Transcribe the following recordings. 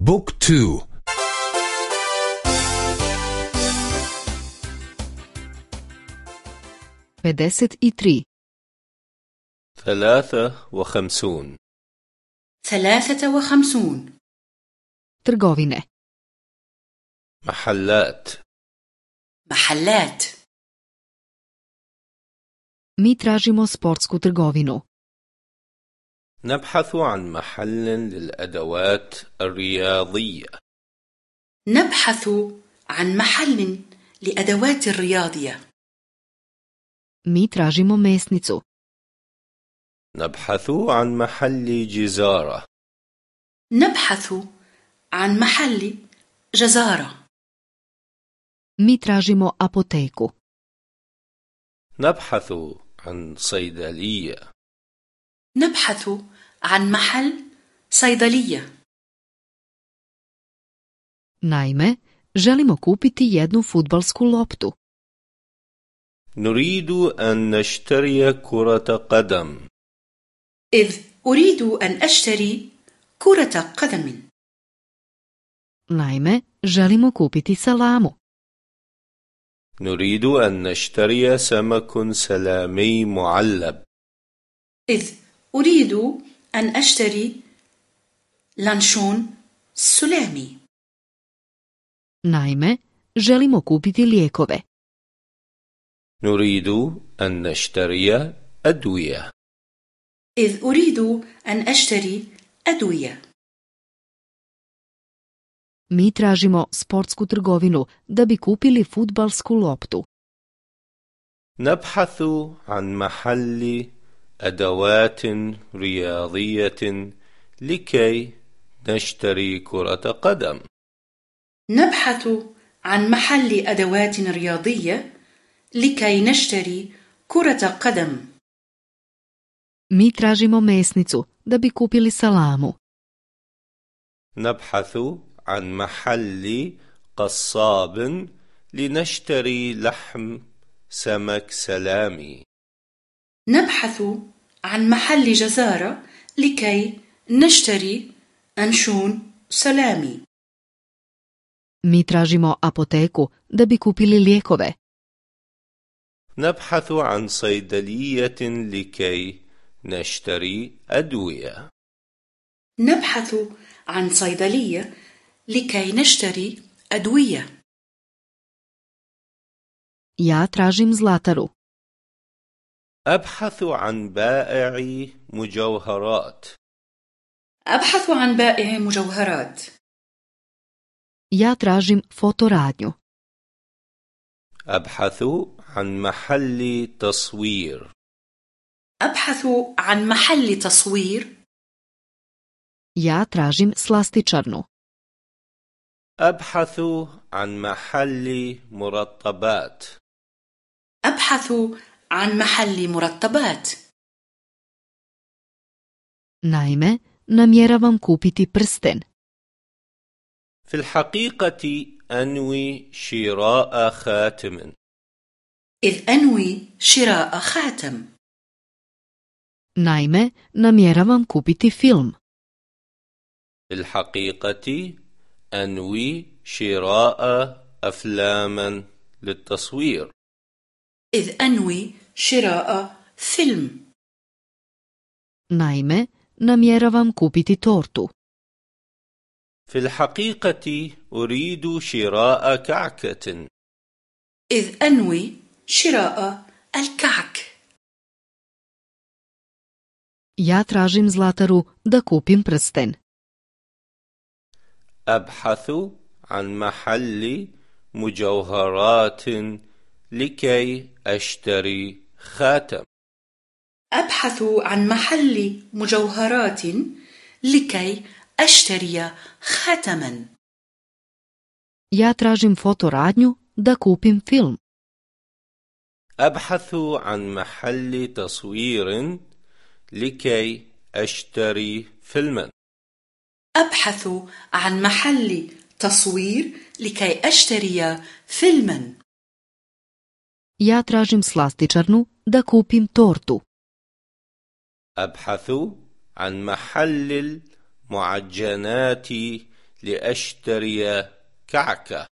بوك تو pedeset i tri ثلاثة وخمسون ثلاثة وخمسون trgovine محلات محلات mi tražimo sportsku trgovinu نبحث عن محل للأدوات الرياضية. نبحث عن محل لأدوات الرياضية. Mi tražimo mesnicu. نبحث عن محل جزارة. نبحث عن محل جزارة. Mi tražimo apoteku. نبحث عن صيدلية. نبحث عن محل صيدلية. Naime želimo kupiti jednu fudbalsku loptu. نريد أن نشتري كرة قدم إذ أريد أن أشتري كرة قدم. Naime želimo kupiti salamu. نريد أن نشتري سمك سلامي معلب إذ أريد أن أشتري لانشون سلامي naime želimo kupiti lijekove نريد أن نشتري أدوية إذ أريد أن أشتري أدوية mi tražimo sportsku trgovinu da bi kupili fudbalsku loptu نبحث عن محل أدوات رياضية لكي نشتري كرة قدم. نبحث عن محل أدوات رياضية لكي نشتري كرة قدم. Mi tražimo mesnicu da bi kupili salamu. نبحث عن محل قصاب لنشتري لحم سمك سلامي. نبحث عن محل جزارة لكي نشتري أنشون سلامي. Mi tražimo apoteku da bi kupili lijekove. نبحث عن صيدلية لكي نشتري أدوية. نبحث عن صيدلية لكي نشتري أدوية. Ja tražim zlataru. أبحث عن بائع مجوهرات. أبحث عن بائع مجوهرات. ja tražim fotoradnju أبحث عن محل تصوير. أبحث عن محل تصوير. ja tražim slastičarnu أبحث عن محل مرطبات. أبحث عن محل مرطبات naime namjeravam kupiti prsten في الحقيقة أنوي شراء خاتم. إذ أنوي شراء خاتم. naime namjeravam kupiti film في الحقيقة أنوي شراء أفلاما للتصوير. إذ أنوي شراء فيلم. naime namjeravam kupiti tortu في الحقيقة أريد شراء كعكة. إذ أنوي شراء الكعك. ja tražim zlataru da kupim prsten أبحث عن محل مجوهرات لكي أشتري خاتم. أبحث عن محل مجوهرات لكي أشتري خاتما. Ja tražim fotoradnju da kupim film. أبحث عن محل تصوير لكي أشتري فيلما. أبحث عن محل تصوير لكي أشتري فيلما. Ja tražim slastičarnu da kupim tortu. أبحث عن محل المعجنات لأشتري كعكة.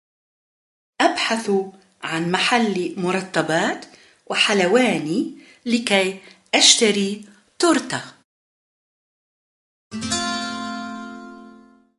أبحث عن محل مرطبات وحلواني لكي أشتري تورتة.